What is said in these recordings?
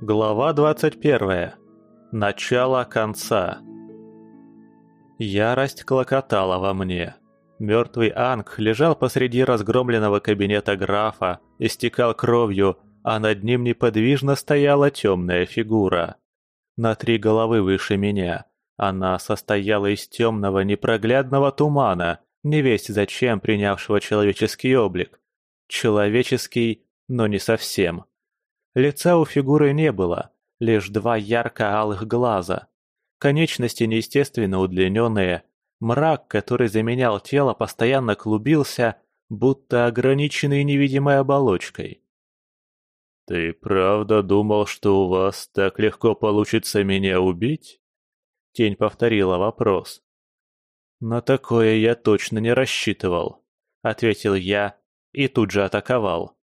Глава 21. Начало конца. Ярость клокотала во мне. Мертвый Анг лежал посреди разгромленного кабинета графа, истекал кровью, а над ним неподвижно стояла темная фигура. На три головы выше меня. Она состояла из темного непроглядного тумана, невесть зачем принявшего человеческий облик. Человеческий, но не совсем. Лица у фигуры не было, лишь два ярко-алых глаза. Конечности неестественно удлиненные, мрак, который заменял тело, постоянно клубился, будто ограниченный невидимой оболочкой. «Ты правда думал, что у вас так легко получится меня убить?» Тень повторила вопрос. «На такое я точно не рассчитывал», — ответил я и тут же атаковал.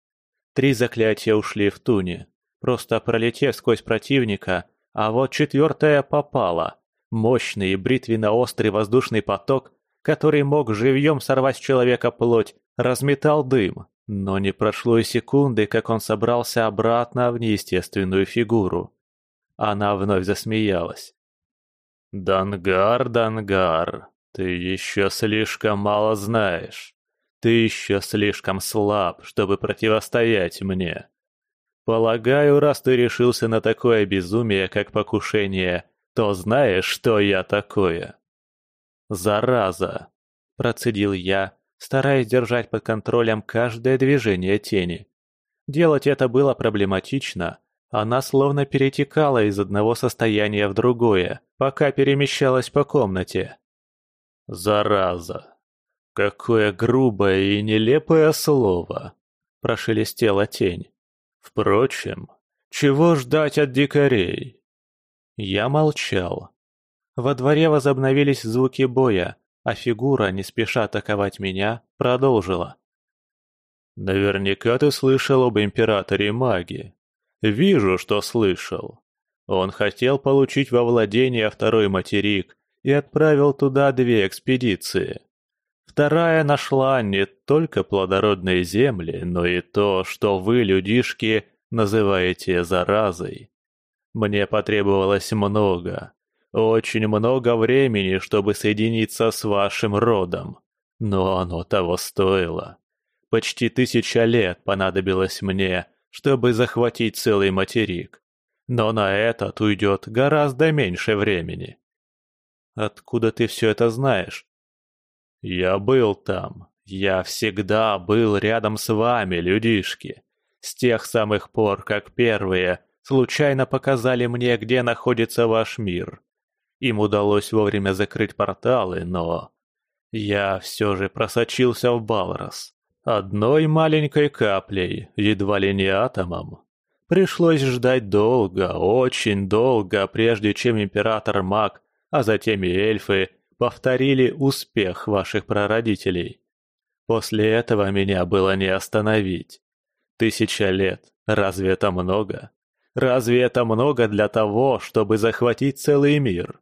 Три заклятия ушли в туне, просто пролетев сквозь противника, а вот четвертое попало. Мощный бритвенно-острый воздушный поток, который мог живьем сорвать с человека плоть, разметал дым, но не прошло и секунды, как он собрался обратно в неестественную фигуру. Она вновь засмеялась. «Дангар, Дангар, ты еще слишком мало знаешь. Ты еще слишком слаб, чтобы противостоять мне. Полагаю, раз ты решился на такое безумие, как покушение, то знаешь, что я такое. Зараза, процедил я, стараясь держать под контролем каждое движение тени. Делать это было проблематично. Она словно перетекала из одного состояния в другое, пока перемещалась по комнате. «Зараза!» «Какое грубое и нелепое слово!» – прошелестела тень. «Впрочем, чего ждать от дикарей?» Я молчал. Во дворе возобновились звуки боя, а фигура, не спеша атаковать меня, продолжила. «Наверняка ты слышал об императоре маги. Вижу, что слышал. Он хотел получить во владение второй материк и отправил туда две экспедиции. Вторая нашла не только плодородные земли, но и то, что вы, людишки, называете заразой. Мне потребовалось много, очень много времени, чтобы соединиться с вашим родом. Но оно того стоило. Почти тысяча лет понадобилось мне, чтобы захватить целый материк. Но на этот уйдет гораздо меньше времени. Откуда ты все это знаешь? Я был там. Я всегда был рядом с вами, людишки. С тех самых пор, как первые случайно показали мне, где находится ваш мир. Им удалось вовремя закрыть порталы, но... Я все же просочился в Балрос. Одной маленькой каплей, едва ли не атомом. Пришлось ждать долго, очень долго, прежде чем Император Маг, а затем и эльфы, повторили успех ваших прародителей. После этого меня было не остановить. Тысяча лет, разве это много? Разве это много для того, чтобы захватить целый мир?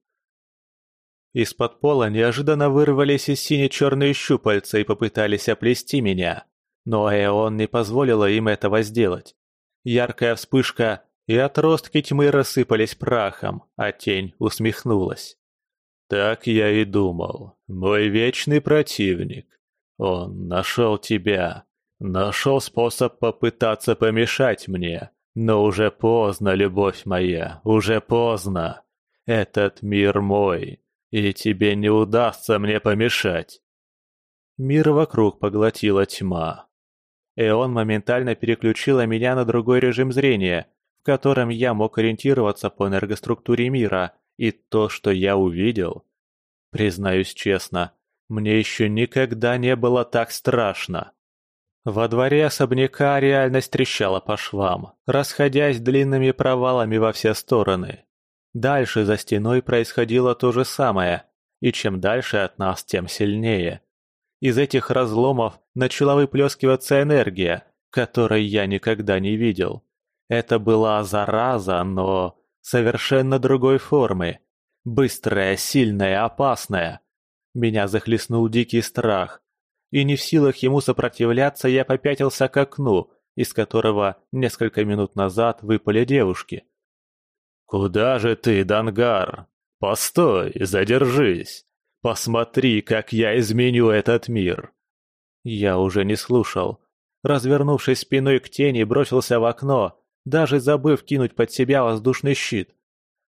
Из-под пола неожиданно вырвались и сине-черные щупальца и попытались оплести меня. Но Эон не позволила им этого сделать. Яркая вспышка, и отростки тьмы рассыпались прахом, а тень усмехнулась. Так я и думал. Мой вечный противник. Он нашел тебя. Нашел способ попытаться помешать мне. Но уже поздно, любовь моя, уже поздно. Этот мир мой, и тебе не удастся мне помешать. Мир вокруг поглотила тьма. Эон моментально переключила меня на другой режим зрения, в котором я мог ориентироваться по энергоструктуре мира и то, что я увидел... Признаюсь честно, мне еще никогда не было так страшно. Во дворе особняка реальность трещала по швам, расходясь длинными провалами во все стороны. Дальше за стеной происходило то же самое, и чем дальше от нас, тем сильнее. Из этих разломов начала выплескиваться энергия, которой я никогда не видел. Это была зараза, но совершенно другой формы. Быстрая, сильная, опасная. Меня захлестнул дикий страх. И не в силах ему сопротивляться, я попятился к окну, из которого несколько минут назад выпали девушки. «Куда же ты, Дангар? Постой, задержись! Посмотри, как я изменю этот мир!» Я уже не слушал. Развернувшись спиной к тени, бросился в окно, даже забыв кинуть под себя воздушный щит.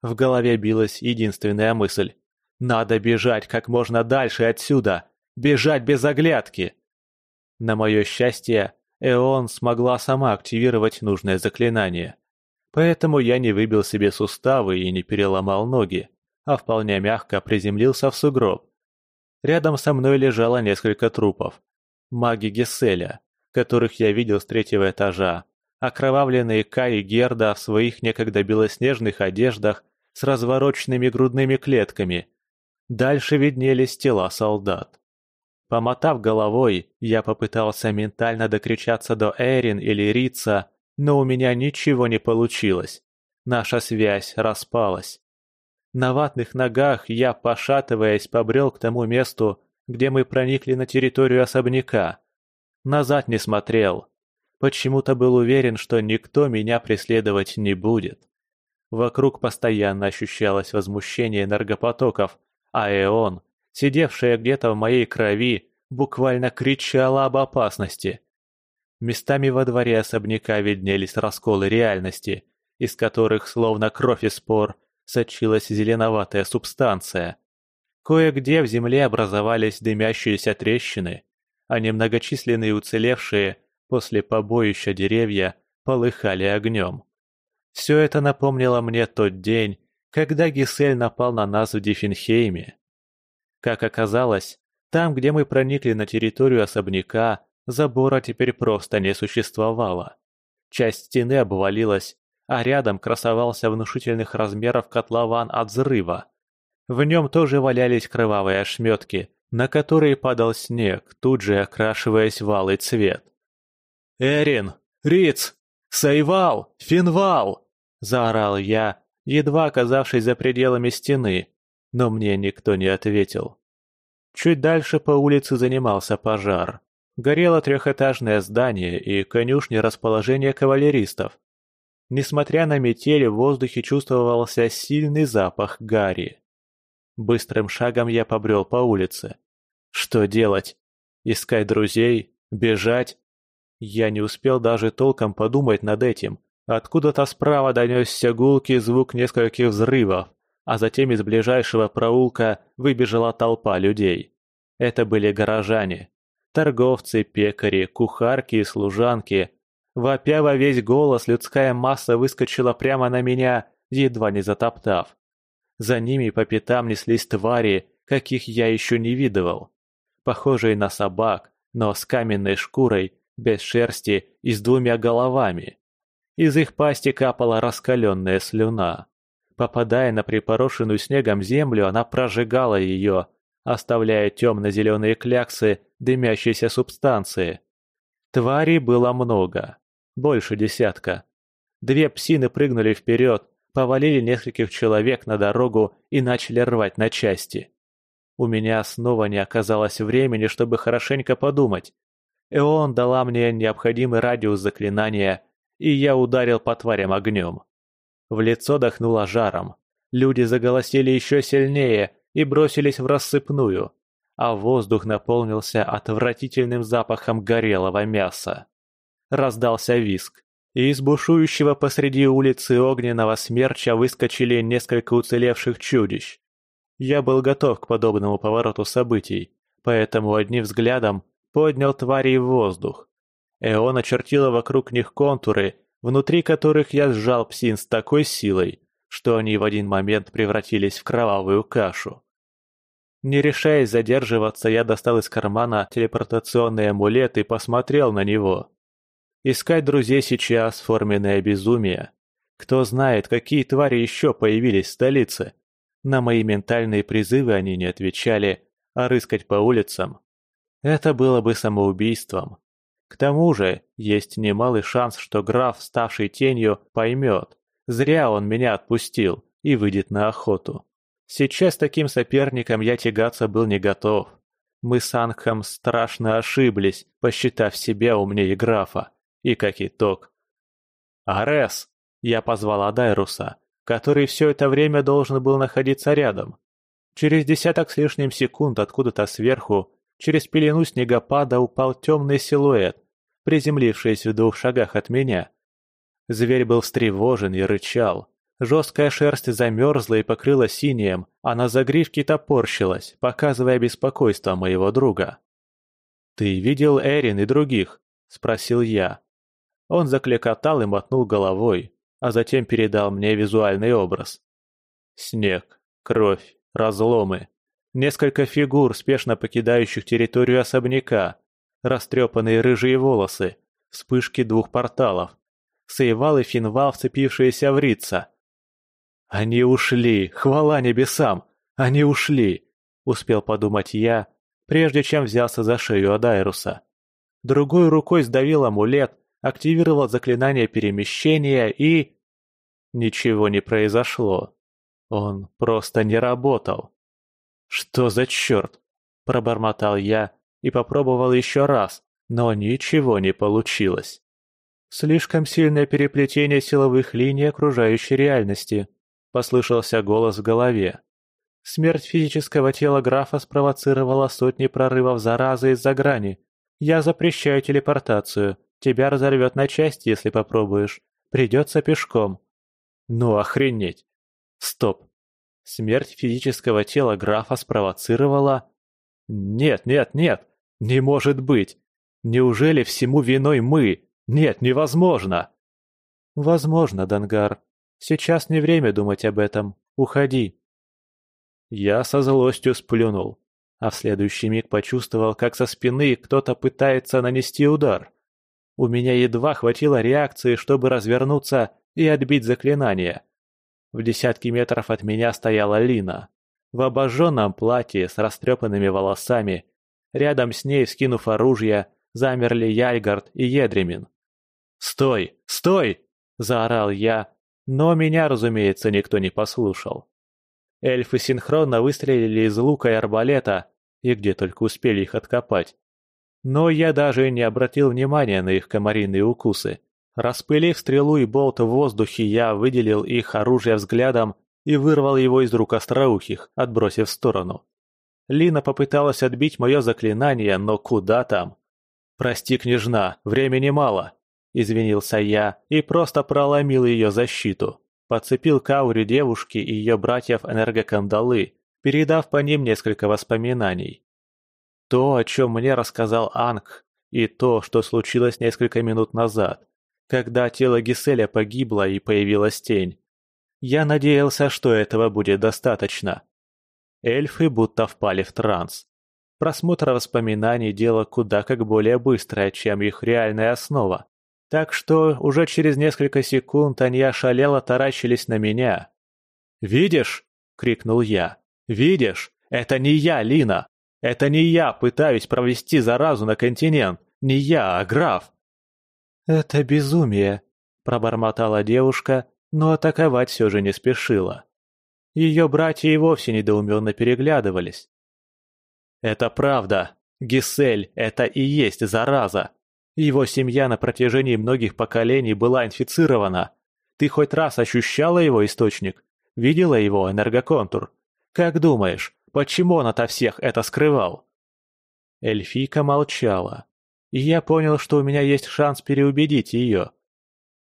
В голове билась единственная мысль. Надо бежать как можно дальше отсюда. Бежать без оглядки. На мое счастье, Эон смогла сама активировать нужное заклинание. Поэтому я не выбил себе суставы и не переломал ноги, а вполне мягко приземлился в сугроб. Рядом со мной лежало несколько трупов. Маги Гесселя, которых я видел с третьего этажа, окровавленные Кай и Герда в своих некогда белоснежных одеждах с развороченными грудными клетками. Дальше виднелись тела солдат. Помотав головой, я попытался ментально докричаться до Эрин или Рица, но у меня ничего не получилось. Наша связь распалась. На ватных ногах я, пошатываясь, побрел к тому месту, где мы проникли на территорию особняка. Назад не смотрел. Почему-то был уверен, что никто меня преследовать не будет. Вокруг постоянно ощущалось возмущение энергопотоков, а Эон, сидевшая где-то в моей крови, буквально кричала об опасности. Местами во дворе особняка виднелись расколы реальности, из которых, словно кровь и спор, сочилась зеленоватая субстанция. Кое-где в земле образовались дымящиеся трещины, а немногочисленные уцелевшие после побоища деревья полыхали огнем. Все это напомнило мне тот день, когда Гисель напал на нас в Диффенхейме. Как оказалось, там, где мы проникли на территорию особняка, забора теперь просто не существовало. Часть стены обвалилась, а рядом красовался внушительных размеров котлован от взрыва. В нем тоже валялись кровавые ошметки, на которые падал снег, тут же окрашиваясь в алый цвет. «Эрин! Риц! Сайвал! Финвал!» – заорал я, едва оказавшись за пределами стены, но мне никто не ответил. Чуть дальше по улице занимался пожар. Горело трехэтажное здание и конюшни расположения кавалеристов. Несмотря на метель, в воздухе чувствовался сильный запах гари. Быстрым шагом я побрел по улице. Что делать? Искать друзей? Бежать? Я не успел даже толком подумать над этим. Откуда-то справа донесся гулкий звук нескольких взрывов, а затем из ближайшего проулка выбежала толпа людей. Это были горожане. Торговцы, пекари, кухарки и служанки. Вопя во весь голос, людская масса выскочила прямо на меня, едва не затоптав. За ними по пятам неслись твари, каких я еще не видывал. Похожие на собак, но с каменной шкурой без шерсти и с двумя головами. Из их пасти капала раскаленная слюна. Попадая на припорошенную снегом землю, она прожигала ее, оставляя темно-зеленые кляксы дымящейся субстанции. Тварей было много, больше десятка. Две псины прыгнули вперед, повалили нескольких человек на дорогу и начали рвать на части. У меня снова не оказалось времени, чтобы хорошенько подумать, Эон дала мне необходимый радиус заклинания, и я ударил по тварям огнем. В лицо дохнуло жаром. Люди заголосили еще сильнее и бросились в рассыпную, а воздух наполнился отвратительным запахом горелого мяса. Раздался виск, и из бушующего посреди улицы огненного смерча выскочили несколько уцелевших чудищ. Я был готов к подобному повороту событий, поэтому одним взглядом поднял тварей в воздух. Эон очертила вокруг них контуры, внутри которых я сжал псин с такой силой, что они в один момент превратились в кровавую кашу. Не решаясь задерживаться, я достал из кармана телепортационный амулет и посмотрел на него. Искать друзей сейчас – форменное безумие. Кто знает, какие твари еще появились в столице. На мои ментальные призывы они не отвечали, а рыскать по улицам это было бы самоубийством. К тому же, есть немалый шанс, что граф, ставший тенью, поймет. Зря он меня отпустил и выйдет на охоту. Сейчас таким соперником я тягаться был не готов. Мы с Ангхом страшно ошиблись, посчитав себя умнее графа. И как итог... «Арес!» – я позвал Адайруса, который все это время должен был находиться рядом. Через десяток с лишним секунд откуда-то сверху, через пелену снегопада упал темный силуэт, приземлившийся в двух шагах от меня. Зверь был встревожен и рычал. Жесткая шерсть замерзла и покрыла синим, а на загривке топорщилась, показывая беспокойство моего друга. «Ты видел Эрин и других?» – спросил я. Он закликотал и мотнул головой, а затем передал мне визуальный образ. Снег, кровь, разломы, несколько фигур, спешно покидающих территорию особняка, растрепанные рыжие волосы, вспышки двух порталов, Сейвал и Финвал, вцепившиеся в Рица. «Они ушли! Хвала небесам! Они ушли!» — успел подумать я, прежде чем взялся за шею Адайруса. Другой рукой сдавил амулет, активировал заклинание перемещения и... Ничего не произошло. Он просто не работал. «Что за черт?» – пробормотал я и попробовал еще раз, но ничего не получилось. «Слишком сильное переплетение силовых линий окружающей реальности», – послышался голос в голове. Смерть физического тела графа спровоцировала сотни прорывов заразы из-за грани. Я запрещаю телепортацию. Тебя разорвет на части, если попробуешь. Придется пешком. Ну охренеть. Стоп. Смерть физического тела графа спровоцировала... Нет, нет, нет. Не может быть. Неужели всему виной мы? Нет, невозможно. Возможно, Дангар. Сейчас не время думать об этом. Уходи. Я со злостью сплюнул, а в следующий миг почувствовал, как со спины кто-то пытается нанести удар. У меня едва хватило реакции, чтобы развернуться и отбить заклинание. В десятки метров от меня стояла Лина. В обожженном платье с растрепанными волосами. Рядом с ней, скинув оружие, замерли Яльгард и Едремин. «Стой! Стой!» – заорал я, но меня, разумеется, никто не послушал. Эльфы синхронно выстрелили из лука и арбалета, и где только успели их откопать. Но я даже не обратил внимания на их комариные укусы. Распылив стрелу и болт в воздухе, я выделил их оружие взглядом и вырвал его из рук остроухих, отбросив в сторону. Лина попыталась отбить мое заклинание, но куда там? «Прости, княжна, времени мало», — извинился я и просто проломил ее защиту. Подцепил к ауре девушки и ее братьев энергокандалы, передав по ним несколько воспоминаний. То, о чем мне рассказал Анг, и то, что случилось несколько минут назад, когда тело Гиселя погибло и появилась тень. Я надеялся, что этого будет достаточно. Эльфы будто впали в транс. Просмотр воспоминаний – дело куда как более быстрое, чем их реальная основа. Так что уже через несколько секунд они ошалело таращились на меня. «Видишь?» – крикнул я. «Видишь? Это не я, Лина! Это не я пытаюсь провести заразу на континент! Не я, а граф!» «Это безумие!» – пробормотала девушка, но атаковать все же не спешила. Ее братья и вовсе недоуменно переглядывались. «Это правда! Гисель – это и есть зараза!» Его семья на протяжении многих поколений была инфицирована. Ты хоть раз ощущала его источник? Видела его энергоконтур? Как думаешь, почему он ото всех это скрывал?» Эльфийка молчала, и я понял, что у меня есть шанс переубедить ее.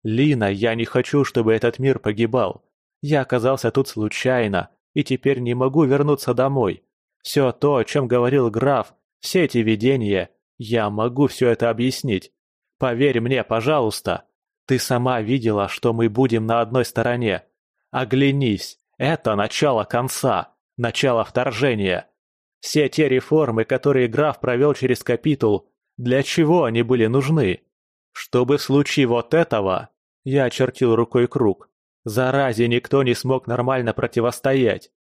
«Лина, я не хочу, чтобы этот мир погибал. Я оказался тут случайно, и теперь не могу вернуться домой. Все то, о чем говорил граф, все эти видения, я могу все это объяснить. Поверь мне, пожалуйста. Ты сама видела, что мы будем на одной стороне. Оглянись, это начало конца, начало вторжения. Все те реформы, которые граф провел через капитул, для чего они были нужны? Чтобы в случае вот этого, я очертил рукой круг, заразе никто не смог нормально противостоять.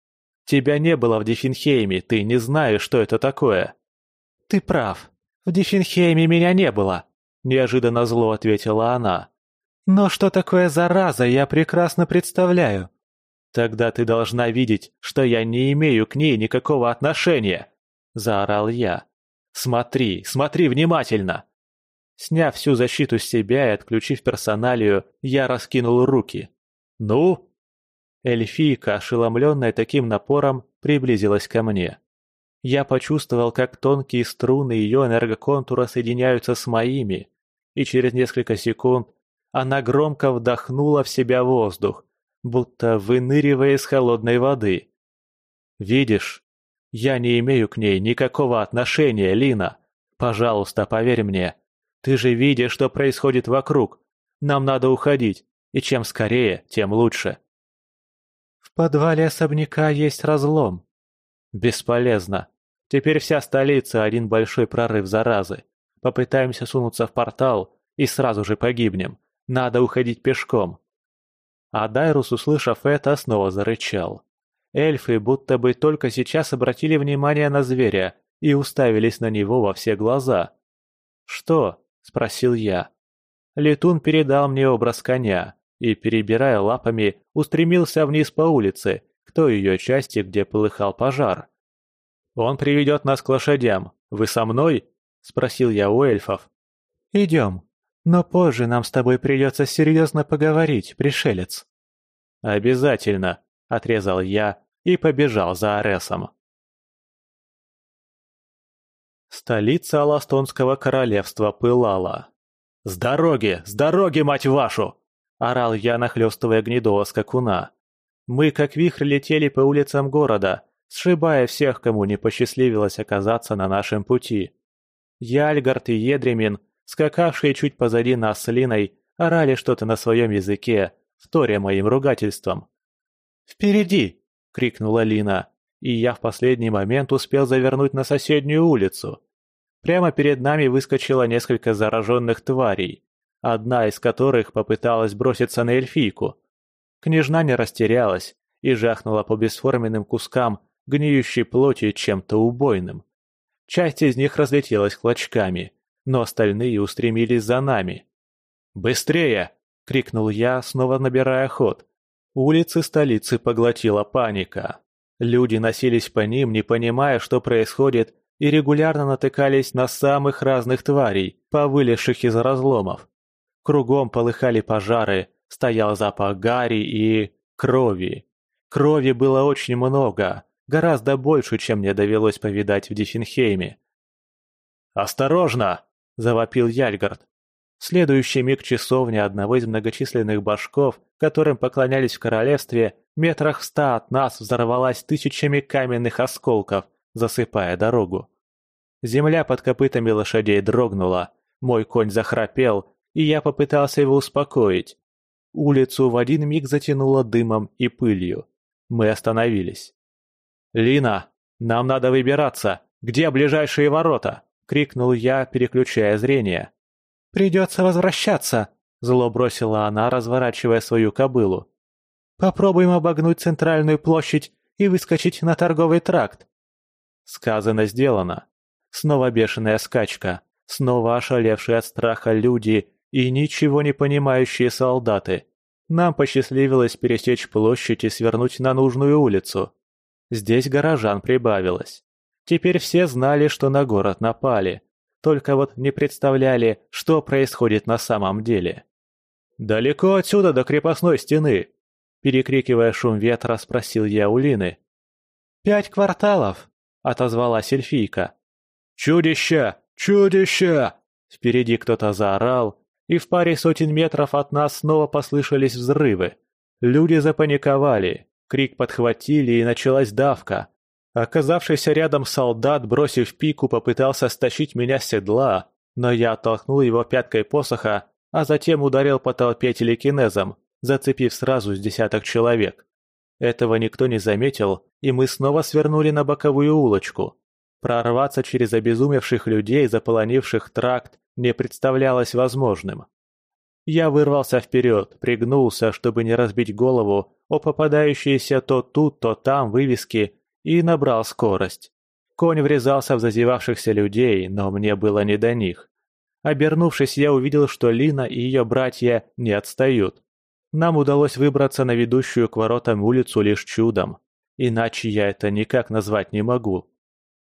Тебя не было в Диффенхейме, ты не знаешь, что это такое. Ты прав, «В Диффенхейме меня не было», — неожиданно зло ответила она. «Но что такое зараза, я прекрасно представляю». «Тогда ты должна видеть, что я не имею к ней никакого отношения», — заорал я. «Смотри, смотри внимательно!» Сняв всю защиту с себя и отключив персоналию, я раскинул руки. «Ну?» Эльфийка, ошеломленная таким напором, приблизилась ко мне. Я почувствовал, как тонкие струны ее энергоконтура соединяются с моими, и через несколько секунд она громко вдохнула в себя воздух, будто выныривая из холодной воды. «Видишь, я не имею к ней никакого отношения, Лина. Пожалуйста, поверь мне. Ты же видишь, что происходит вокруг. Нам надо уходить, и чем скорее, тем лучше». «В подвале особняка есть разлом». «Бесполезно. Теперь вся столица – один большой прорыв заразы. Попытаемся сунуться в портал и сразу же погибнем. Надо уходить пешком. А Дайрус, услышав это, снова зарычал. Эльфы будто бы только сейчас обратили внимание на зверя и уставились на него во все глаза. «Что?» – спросил я. Летун передал мне образ коня и, перебирая лапами, устремился вниз по улице, к той ее части, где полыхал пожар. «Он приведет нас к лошадям. Вы со мной?» – спросил я у эльфов. «Идем», но позже нам с тобой придется серьезно поговорить, пришелец». «Обязательно», — отрезал я и побежал за Аресом. Столица Аластонского королевства пылала. «С дороги! С дороги, мать вашу!» – орал я, нахлёстывая гнедого скакуна. Мы как вихрь летели по улицам города, сшибая всех, кому не посчастливилось оказаться на нашем пути. Яльгард и Едремин скакавшие чуть позади нас с Линой, орали что-то на своем языке, вторя моим ругательством. «Впереди!» — крикнула Лина, и я в последний момент успел завернуть на соседнюю улицу. Прямо перед нами выскочило несколько зараженных тварей, одна из которых попыталась броситься на эльфийку. Княжна не растерялась и жахнула по бесформенным кускам гниющей плоти чем-то убойным. Часть из них разлетелась клочками, но остальные устремились за нами. «Быстрее!» — крикнул я, снова набирая ход. Улицы столицы поглотила паника. Люди носились по ним, не понимая, что происходит, и регулярно натыкались на самых разных тварей, повылезших из разломов. Кругом полыхали пожары, стоял запах гари и... крови. Крови было очень много, гораздо больше, чем мне довелось повидать в Диффенхейме. «Осторожно!» – завопил Яльгард. В следующий миг часовня одного из многочисленных башков, которым поклонялись в королевстве, метрах в ста от нас взорвалась тысячами каменных осколков, засыпая дорогу. Земля под копытами лошадей дрогнула, мой конь захрапел, и я попытался его успокоить. Улицу в один миг затянуло дымом и пылью. Мы остановились. «Лина, нам надо выбираться. Где ближайшие ворота?» — крикнул я, переключая зрение. «Придется возвращаться», — зло бросила она, разворачивая свою кобылу. «Попробуем обогнуть центральную площадь и выскочить на торговый тракт». Сказано, сделано. Снова бешеная скачка, снова ошалевшие от страха люди и ничего не понимающие солдаты. Нам посчастливилось пересечь площадь и свернуть на нужную улицу. Здесь горожан прибавилось. Теперь все знали, что на город напали, только вот не представляли, что происходит на самом деле. «Далеко отсюда до крепостной стены?» Перекрикивая шум ветра, спросил я у Лины. «Пять кварталов», — отозвалась эльфийка. «Чудища! Чудища!» Впереди кто-то заорал, и в паре сотен метров от нас снова послышались взрывы. Люди запаниковали, крик подхватили, и началась давка. Оказавшийся рядом солдат, бросив пику, попытался стащить меня с седла, но я оттолкнул его пяткой посоха, а затем ударил по толпе телекинезом, зацепив сразу с десяток человек. Этого никто не заметил, и мы снова свернули на боковую улочку. Прорваться через обезумевших людей, заполонивших тракт, не представлялось возможным. Я вырвался вперед, пригнулся, чтобы не разбить голову о попадающиеся то тут, то там вывески и набрал скорость. Конь врезался в зазевавшихся людей, но мне было не до них. Обернувшись, я увидел, что Лина и ее братья не отстают. Нам удалось выбраться на ведущую к воротам улицу лишь чудом. Иначе я это никак назвать не могу.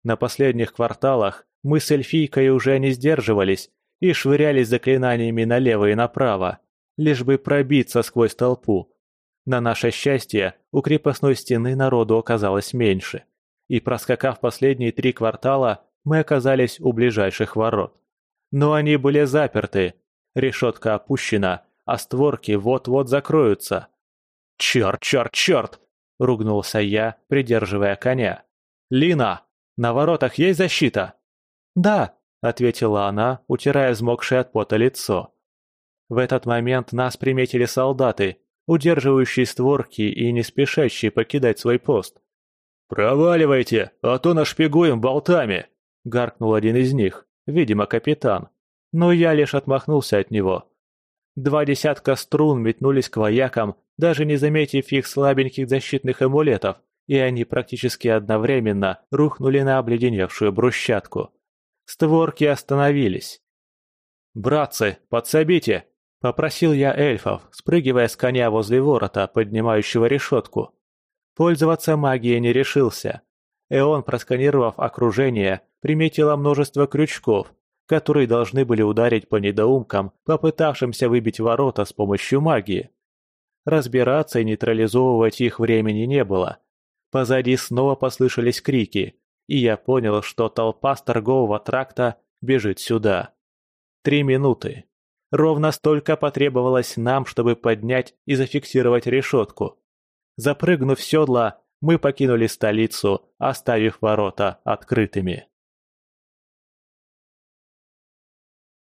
На последних кварталах мы с эльфийкой уже не сдерживались и швырялись заклинаниями налево и направо, лишь бы пробиться сквозь толпу. На наше счастье, у крепостной стены народу оказалось меньше, и проскакав последние три квартала, мы оказались у ближайших ворот. Но они были заперты, решетка опущена, а створки вот-вот закроются. «Черт, черт, черт!» — ругнулся я, придерживая коня. «Лина, на воротах есть защита?» «Да», — ответила она, утирая взмокшее от пота лицо. В этот момент нас приметили солдаты, удерживающие створки и не спешащие покидать свой пост. «Проваливайте, а то нашпигуем болтами!» — гаркнул один из них, видимо, капитан. Но я лишь отмахнулся от него. Два десятка струн метнулись к воякам, даже не заметив их слабеньких защитных амулетов, и они практически одновременно рухнули на обледеневшую брусчатку. Створки остановились. «Братцы, подсобите!» – попросил я эльфов, спрыгивая с коня возле ворота, поднимающего решетку. Пользоваться магией не решился. Эон, просканировав окружение, приметила множество крючков, которые должны были ударить по недоумкам, попытавшимся выбить ворота с помощью магии. Разбираться и нейтрализовывать их времени не было. Позади снова послышались крики, и я понял, что толпа с торгового тракта бежит сюда. Три минуты. Ровно столько потребовалось нам, чтобы поднять и зафиксировать решетку. Запрыгнув в седло, мы покинули столицу, оставив ворота открытыми.